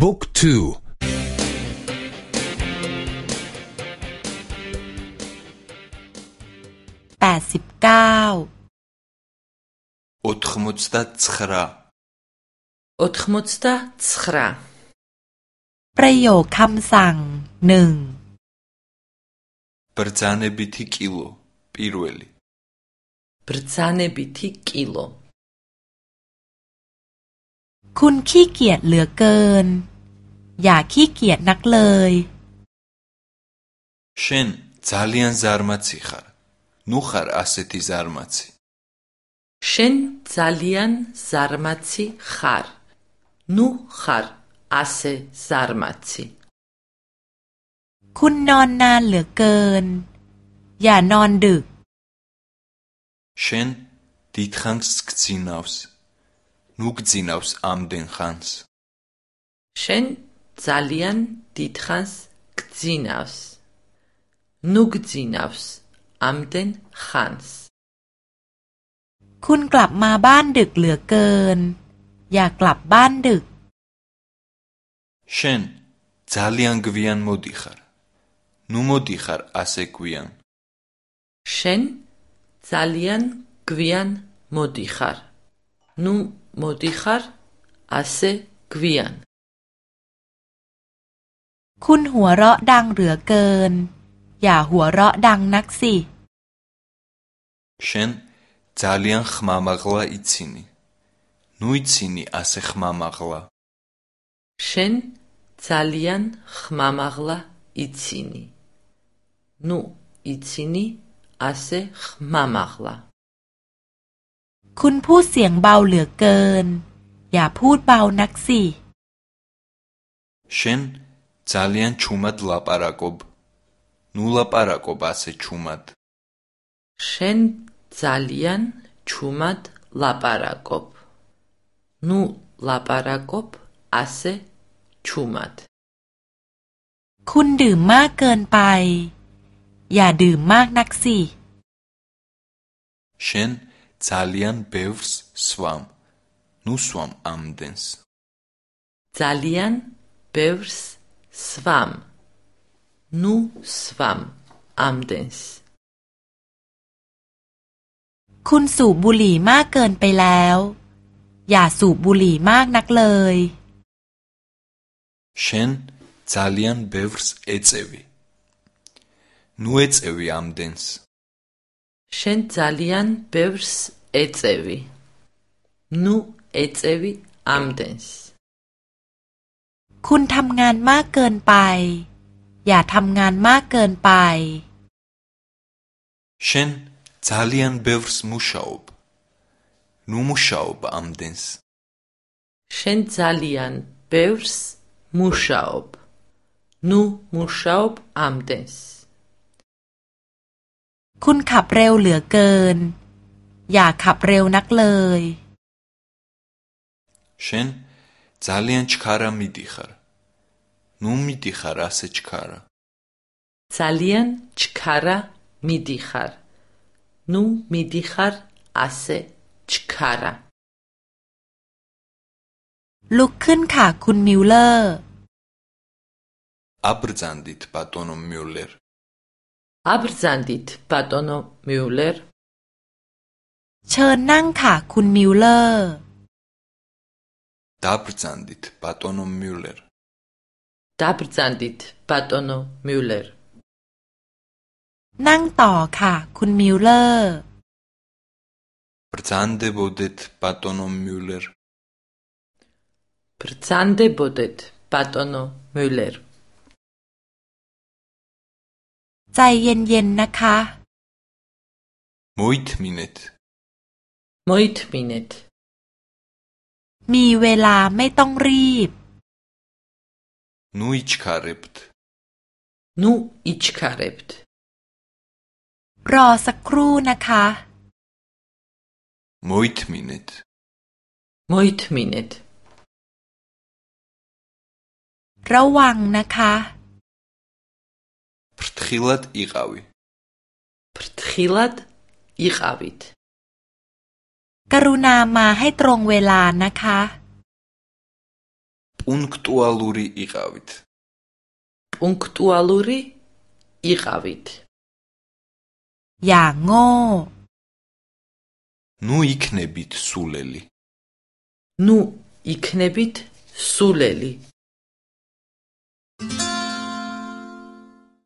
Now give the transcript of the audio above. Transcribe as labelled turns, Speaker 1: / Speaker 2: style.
Speaker 1: Book 2
Speaker 2: ประโยคคำสั่งหนึ่ง
Speaker 1: ปรจานบิทิกิโลปีรเวลี
Speaker 2: ปรจานบิทิกิโลคุณขี้เกียจเหลือเกิน อย่าขี้เกียจนักเลย
Speaker 3: เช่น
Speaker 1: จาเลียนซาร์มาซิคาร์นูคาร์อาเซติซาร์มาซิ
Speaker 4: เช่นจาเลียนซาร์มาซิคาร์นูคาร์อาเซซาร์มาซิ
Speaker 5: คุณนอนนานเหลือเกิน อย่านอนดึก
Speaker 4: เ შენ
Speaker 1: დიდხანს გძინავს ნუგძინავს ამდენ ხანს
Speaker 4: შენ ძალიან დიდხანს გძინავს ნუგძინავს ამდენ ხანს კუნ გლაბ მა ბან დიკ ლიე კერნ ია გლაბ ბან დიკ
Speaker 1: შენ ძალიან გვიან მოდიხარ ნუ მოდიხარ ასე გვიან
Speaker 4: შენ ძალიან გვიან მოდიხარ ნუ მოდიხარ, ასე გვიან.
Speaker 5: คุณหัวเราะดังเหลือเกิน อย่าหัวเราะดังนักสิ
Speaker 3: შენ ძალიან
Speaker 1: ხმამაღლა იცინი. ნუ იცინი ასე ხმამაღლა.
Speaker 4: შენ ძალიან ხმამაღლა იცინი. ნუ იცინი ასე ხმამაღლა.
Speaker 5: คุณพูดเสียงเบาเหลือเกิน อย่าพูดเบานักสิ
Speaker 1: ฉันจะเลียนชุมัดลาปารากบนูลาปารากบอาศัชุมัด
Speaker 4: ฉันจะเลียนชุมัดลาปารากบนูลาปารากบอาศัชุมัด
Speaker 5: คุณดื่มมากเกินไป อย่าดื่มมากนักสิ
Speaker 1: ฉัน ძალიან
Speaker 4: ბევრს სვამ. ნუ სვამ ამდენს. ძალიან ბევრს სვამ. ნუ სვამ ამდენს.
Speaker 5: คุณสูบบุหรี่มากเกินไปแล้ว อย่าสูบบุหรี่มากนักเลย
Speaker 1: ฉันจะเลียนเบิร์สเอเซวีนูเอเซวีอัมเดนส์
Speaker 4: შენ ძალიან ბევრს ეწევი. ნუ ეწევი ამდენს.
Speaker 5: คุณทำงานมากเกินไป อย่าทำงานมากเกินไป
Speaker 1: ฉันจะเลียนเบิร์สมูชาอบนูมูชาอบอัมเดนส์
Speaker 4: ฉันจะเลียนเบิร์สมูชาอบนูมูชาอบอัมเดนส์คุณขับเร็วเหลือเกิน อย่าขับเร็วนักเลย
Speaker 1: შენ ძალიან ჩქარა მიდიხარ. ნუ მიდიხარ ასე ჩქარა.
Speaker 4: ძალიან ჩქარა მიდიხარ. ნუ მიდიხარ ასე ჩქარა. ลุกขึ้นค่ะคุณมิวเ
Speaker 2: ลอร์
Speaker 3: อับรจันดิตปาตโนมิวเลอร์
Speaker 4: აბრძანდით ბატონო მიულერ ჩერნან ხა კუნ მიულერ
Speaker 3: დაბრძანდით ბატონო
Speaker 4: მიულერ დაბრძანდით ბატონო მიულერ ნან ტო ხა კუნ მიულერ
Speaker 1: ბრძანდებოდეთ ბატონო მიულერ
Speaker 4: ბრძანდებოდეთ ბატონო მიულერ ใจ
Speaker 2: เย็นๆ นะคะ
Speaker 3: มุ่ดมินิต
Speaker 2: มุ่ดมินิตมีเวลาไม่ต้องรีบ
Speaker 3: นุ่ยชคาริบต์
Speaker 2: นุ่ยชคาริบต์รอสักครู่นะคะ
Speaker 3: มุ่ดมินิต
Speaker 2: มุ่ดมินิตระวังนะคะ
Speaker 3: ფრთხილად იყავი. ფრთხილად იყავით.
Speaker 2: კრუნამა ჰაი ტრონგ ველა ნაკა.
Speaker 1: პუნქტუალური
Speaker 3: იყავით.
Speaker 2: პუნქტუალური იყავით. იანო.
Speaker 3: ნუ იქნებით სულელი.
Speaker 2: ნუ იქნებით სულელი.